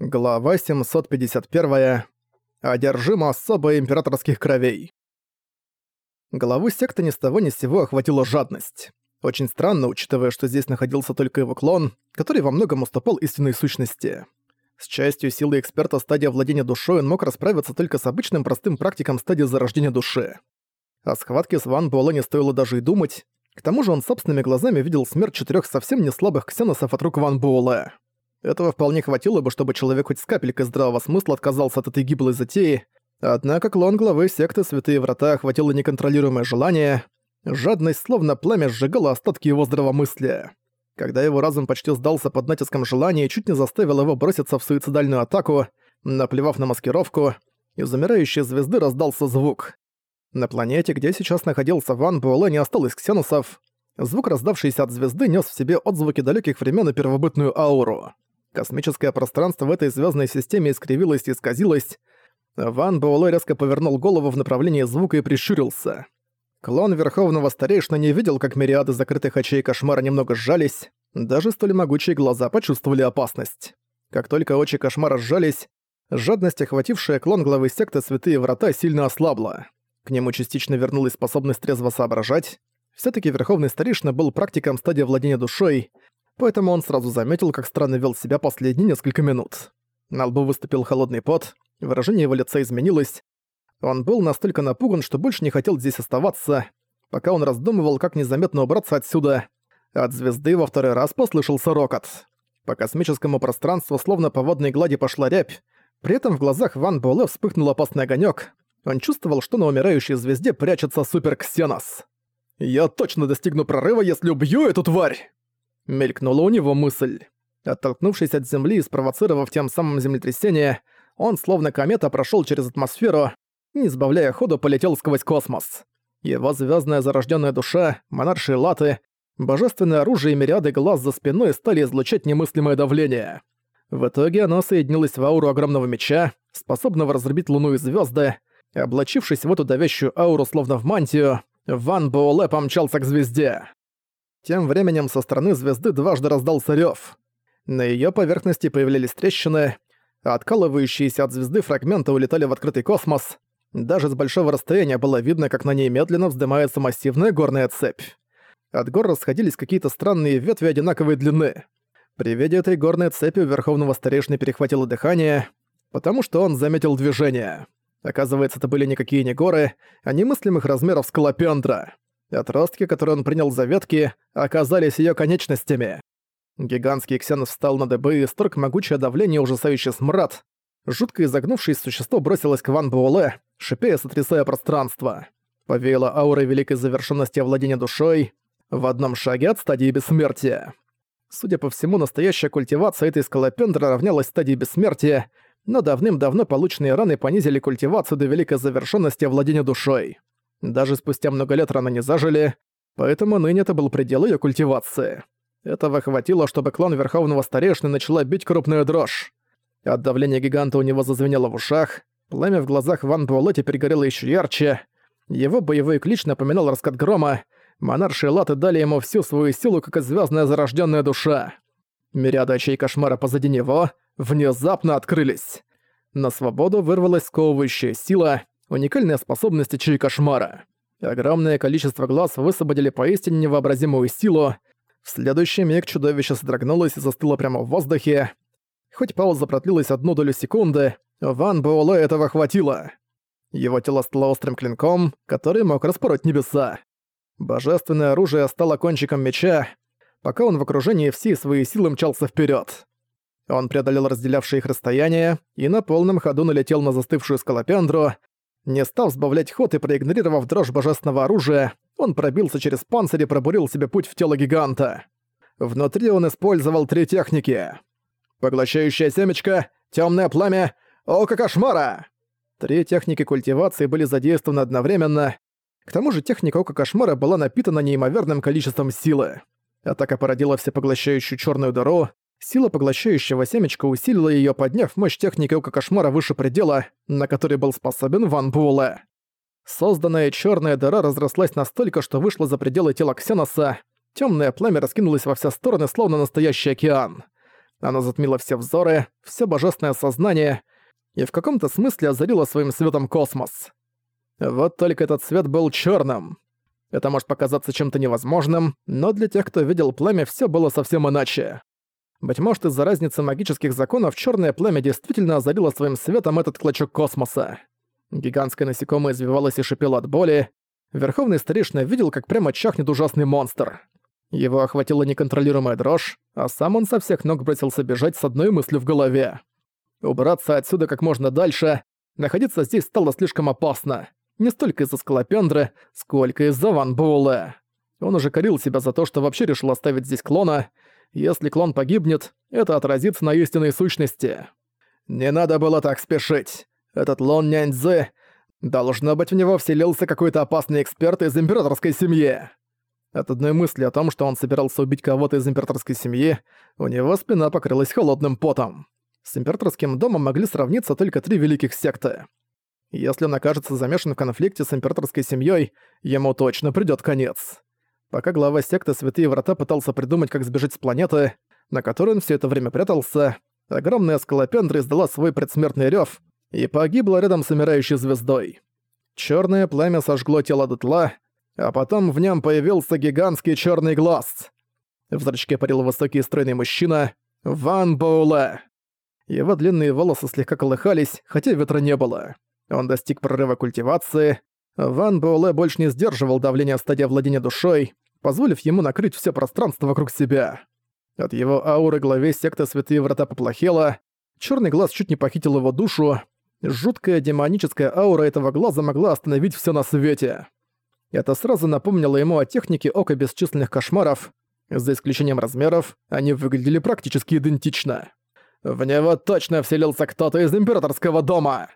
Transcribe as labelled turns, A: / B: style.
A: Глава 751. Одержима особо императорских кровей. Главу секты ни с того ни с сего охватила жадность. Очень странно, учитывая, что здесь находился только его клон, который во многом уступал истинной сущности. С частью силы эксперта стадия владения душой он мог расправиться только с обычным простым практиком стадии зарождения души. О схватке с Ван Буэлэ не стоило даже и думать, к тому же он собственными глазами видел смерть четырех совсем не слабых ксеносов от рук Ван Буэлэ. Этого вполне хватило бы, чтобы человек хоть с капелькой здравого смысла отказался от этой гиблой затеи, однако клон главы секты Святые Врата охватило неконтролируемое желание, жадность словно пламя сжигала остатки его здравомыслия. Когда его разум почти сдался под натиском желания чуть не заставил его броситься в суицидальную атаку, наплевав на маскировку, из умирающей звезды раздался звук. На планете, где сейчас находился Ван Буэлэ, не осталось ксеносов. Звук, раздавшийся от звезды, нес в себе отзвуки далеких времен и первобытную ауру. Космическое пространство в этой звездной системе искривилось и исказилось. Ван Буэлэ резко повернул голову в направлении звука и прищурился. Клон Верховного Старейшина не видел, как мириады закрытых очей кошмара немного сжались. Даже столь могучие глаза почувствовали опасность. Как только очи кошмара сжались, жадность, охватившая клон главы секты Святые Врата, сильно ослабла. К нему частично вернулась способность трезво соображать. все таки Верховный Старейшина был практиком стадии владения душой, поэтому он сразу заметил, как странно вел себя последние несколько минут. На лбу выступил холодный пот, выражение его лица изменилось. Он был настолько напуган, что больше не хотел здесь оставаться. Пока он раздумывал, как незаметно убраться отсюда, от звезды во второй раз послышался рокот. По космическому пространству словно по водной глади пошла рябь, при этом в глазах Ван Буэлэ вспыхнул опасный огонек. Он чувствовал, что на умирающей звезде прячется Супер Ксенос. «Я точно достигну прорыва, если убью эту тварь!» Мелькнула у него мысль. Оттолкнувшись от Земли и спровоцировав тем самым землетрясение, он словно комета прошел через атмосферу, не сбавляя ходу полетел сквозь космос. Его звездная зарожденная душа, монаршие латы, божественное оружие и мириады глаз за спиной стали излучать немыслимое давление. В итоге оно соединилось в ауру огромного меча, способного разрубить луну и звезды. Облачившись в эту давящую ауру словно в мантию, Ван Буэлэ помчался к звезде. Тем временем со стороны звезды дважды раздался рёв. На её поверхности появлялись трещины, а откалывающиеся от звезды фрагменты улетали в открытый космос. Даже с большого расстояния было видно, как на ней медленно вздымается массивная горная цепь. От гор расходились какие-то странные ветви одинаковой длины. При виде этой горной цепи у Верховного Старейшины перехватило дыхание, потому что он заметил движение. Оказывается, это были никакие не горы, а немыслимых размеров скалопендра. Отростки, которые он принял за ветки, оказались ее конечностями. Гигантский ксенос встал на дыбы и сторг могучее давление ужасающий смрад. Жутко изогнувшееся существо бросилось к Ван Буэлэ, шипя сотрясая пространство. Повеяло аурой великой завершенности овладения душой в одном шаге от стадии бессмертия. Судя по всему, настоящая культивация этой скалопендры равнялась стадии бессмертия, но давным-давно полученные раны понизили культивацию до великой завершенности овладения душой. Даже спустя много лет раны не зажили, поэтому ныне это был предел ее культивации. Этого хватило, чтобы клан Верховного Старейшины начала бить крупную дрожь. От давления гиганта у него зазвенело в ушах, пламя в глазах Ван Буэлэ теперь горело еще ярче, его боевой клич напоминал раскат грома, монарши латы дали ему всю свою силу, как и звездная зарожденная душа. Мириады очей кошмара позади него внезапно открылись. На свободу вырвалась сковывающая сила, уникальная способность очей кошмара. Огромное количество глаз высвободили поистине невообразимую силу. В следующий миг чудовище содрогнулось и застыло прямо в воздухе. Хоть пауза продлилась одну долю секунды, Ван Буэлэ этого хватило. Его тело стало острым клинком, который мог распороть небеса. Божественное оружие стало кончиком меча, пока он в окружении всей своей силы мчался вперед. Он преодолел разделявшие их расстояние и на полном ходу налетел на застывшую скалопендру, не став сбавлять ход и проигнорировав дрожь божественного оружия, он пробился через панцирь и пробурил себе путь в тело гиганта. Внутри он использовал три техники. Поглощающая семечко, темное пламя, око кошмара! Три техники культивации были задействованы одновременно. К тому же техника ока кошмара была напитана неимоверным количеством силы. Атака породила всепоглощающую черную дыру, Сила поглощающего семечка усилила ее, подняв мощь техники Ока Кошмара выше предела, на который был способен Ван Буэлэ. Созданная черная дыра разрослась настолько, что вышла за пределы тела Ксеноса. Темное пламя раскинулось во все стороны, словно настоящий океан. Оно затмило все взоры, все божественное сознание и в каком-то смысле озарило своим светом космос. Вот только этот свет был черным. Это может показаться чем-то невозможным, но для тех, кто видел пламя, все было совсем иначе. Быть может, из-за разницы магических законов черное пламя действительно озарило своим светом этот клочок космоса. Гигантское насекомое извивалось и шипело от боли. Верховный старейшина видел, как прямо чахнет ужасный монстр. Его охватила неконтролируемая дрожь, а сам он со всех ног бросился бежать с одной мыслью в голове. Убраться отсюда как можно дальше. Находиться здесь стало слишком опасно. Не столько из-за скалопендры, сколько из-за Ван Буэлэ. Он уже корил себя за то, что вообще решил оставить здесь клона. Если клон погибнет, это отразится на истинной сущности. Не надо было так спешить. Этот Лон Няньцзы... Должно быть, в него вселился какой-то опасный эксперт из императорской семьи. От одной мысли о том, что он собирался убить кого-то из императорской семьи, у него спина покрылась холодным потом. С императорским домом могли сравниться только три великих секты. Если он окажется замешан в конфликте с императорской семьей, ему точно придёт конец. Пока глава секты Святые Врата пытался придумать, как сбежать с планеты, на которой он все это время прятался, огромная скалопендра издала свой предсмертный рев и погибла рядом с умирающей звездой. Черное пламя сожгло тело дотла, а потом в нем появился гигантский черный глаз. В зрачке парил высокий стройный мужчина Ван Боуле. Его длинные волосы слегка колыхались, хотя ветра не было. Он достиг прорыва культивации. Ван Боуле больше не сдерживал давления стадия владения душой, позволив ему накрыть все пространство вокруг себя. От его ауры главе секты Святые Врата поплохело, черный глаз чуть не похитил его душу, жуткая демоническая аура этого глаза могла остановить все на свете. Это сразу напомнило ему о технике ока бесчисленных кошмаров. За исключением размеров, они выглядели практически идентично. «В него точно вселился кто-то из императорского дома!»